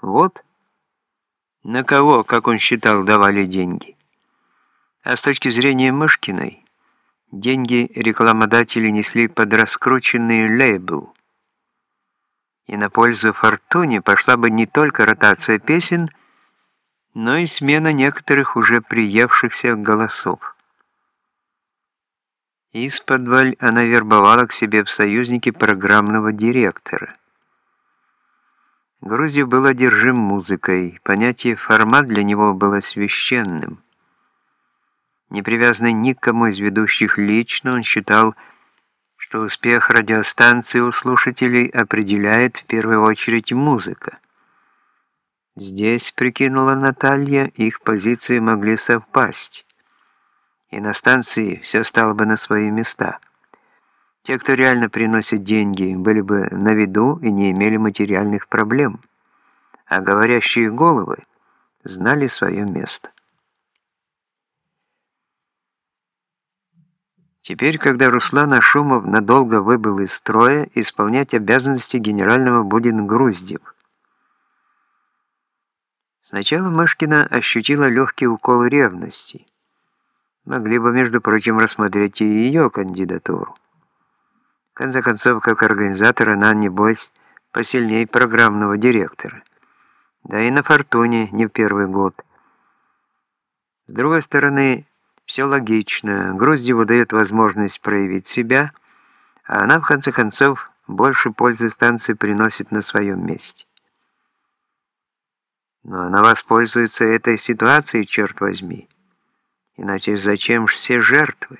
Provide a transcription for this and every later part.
Вот на кого, как он считал, давали деньги. А с точки зрения Мышкиной, деньги рекламодатели несли под раскрученный лейбл. И на пользу «Фортуне» пошла бы не только ротация песен, но и смена некоторых уже приевшихся голосов. Из-под она вербовала к себе в союзники программного директора. Грузев был одержим музыкой, понятие «формат» для него было священным. Не привязанный ни к кому из ведущих лично, он считал, что успех радиостанции у слушателей определяет в первую очередь музыка. Здесь, прикинула Наталья, их позиции могли совпасть и на станции все стало бы на свои места. Те, кто реально приносит деньги, были бы на виду и не имели материальных проблем, а говорящие головы знали свое место. Теперь, когда Руслан Ашумов надолго выбыл из строя, исполнять обязанности генерального будет Груздев. Сначала Мышкина ощутила легкий укол ревности – могли бы, между прочим, рассмотреть и ее кандидатуру. Конце концов, как организатор, она, небось, посильнее программного директора. Да и на «Фортуне» не в первый год. С другой стороны, все логично. Груздеву дает возможность проявить себя, а она, в конце концов, больше пользы станции приносит на своем месте. Но она воспользуется этой ситуацией, черт возьми. Иначе зачем все жертвы?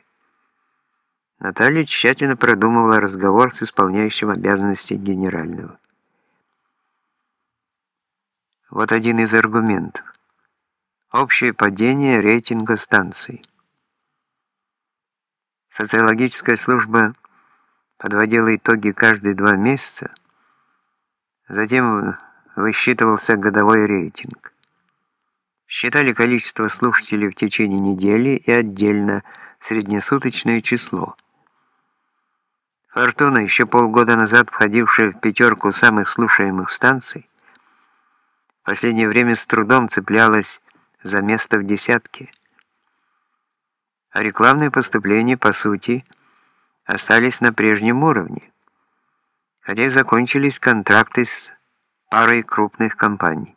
Наталья тщательно продумывала разговор с исполняющим обязанности генерального. Вот один из аргументов. Общее падение рейтинга станций. Социологическая служба подводила итоги каждые два месяца, затем высчитывался годовой рейтинг. Считали количество слушателей в течение недели и отдельно среднесуточное число. «Фортуна», еще полгода назад входившая в пятерку самых слушаемых станций, в последнее время с трудом цеплялась за место в десятке. А рекламные поступления, по сути, остались на прежнем уровне, хотя и закончились контракты с парой крупных компаний.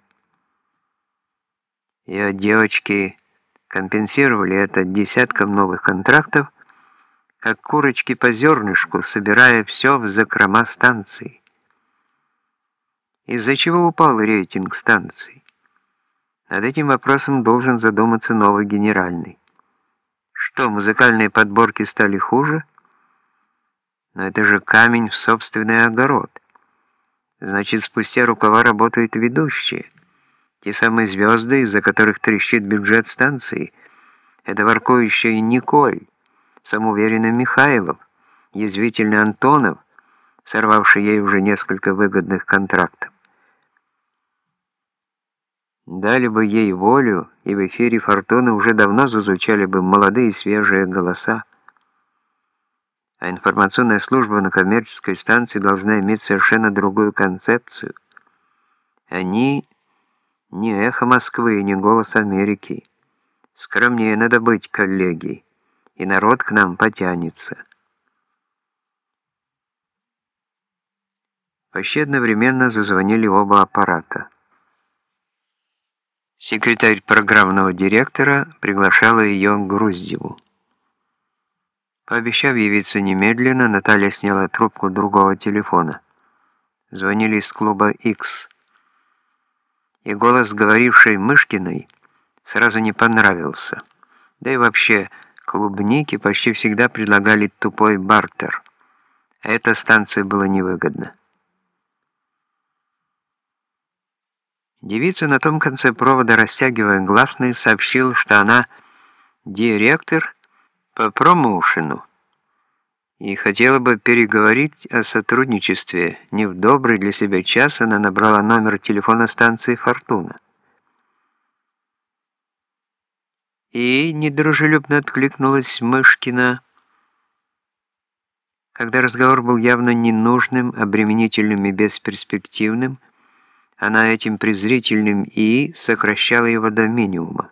Ее девочки компенсировали это десятком новых контрактов, как курочки по зернышку, собирая все в закрома станции. Из-за чего упал рейтинг станции? Над этим вопросом должен задуматься новый генеральный. Что, музыкальные подборки стали хуже? Но это же камень в собственный огород. Значит, спустя рукава работают ведущие. Те самые звезды, из-за которых трещит бюджет станции, это воркующая Николь, самоуверенный Михайлов, язвительный Антонов, сорвавший ей уже несколько выгодных контрактов. Дали бы ей волю, и в эфире «Фортуны» уже давно зазвучали бы молодые свежие голоса. А информационная служба на коммерческой станции должна иметь совершенно другую концепцию. Они ни эхо Москвы, ни голос Америки. Скромнее надо быть, коллеги, и народ к нам потянется. Почти одновременно зазвонили оба аппарата. Секретарь программного директора приглашала ее к Груздеву. Пообещав явиться немедленно, Наталья сняла трубку другого телефона. Звонили из клуба «Икс» и голос говорившей Мышкиной сразу не понравился. Да и вообще, клубники почти всегда предлагали тупой бартер, а эта станция была невыгодна. Девица на том конце провода, растягивая гласные, сообщил, что она директор по промоушену и хотела бы переговорить о сотрудничестве. Не в добрый для себя час она набрала номер телефона станции «Фортуна». И недружелюбно откликнулась Мышкина. Когда разговор был явно ненужным, обременительным и бесперспективным, Она этим презрительным «и» сокращала его до минимума.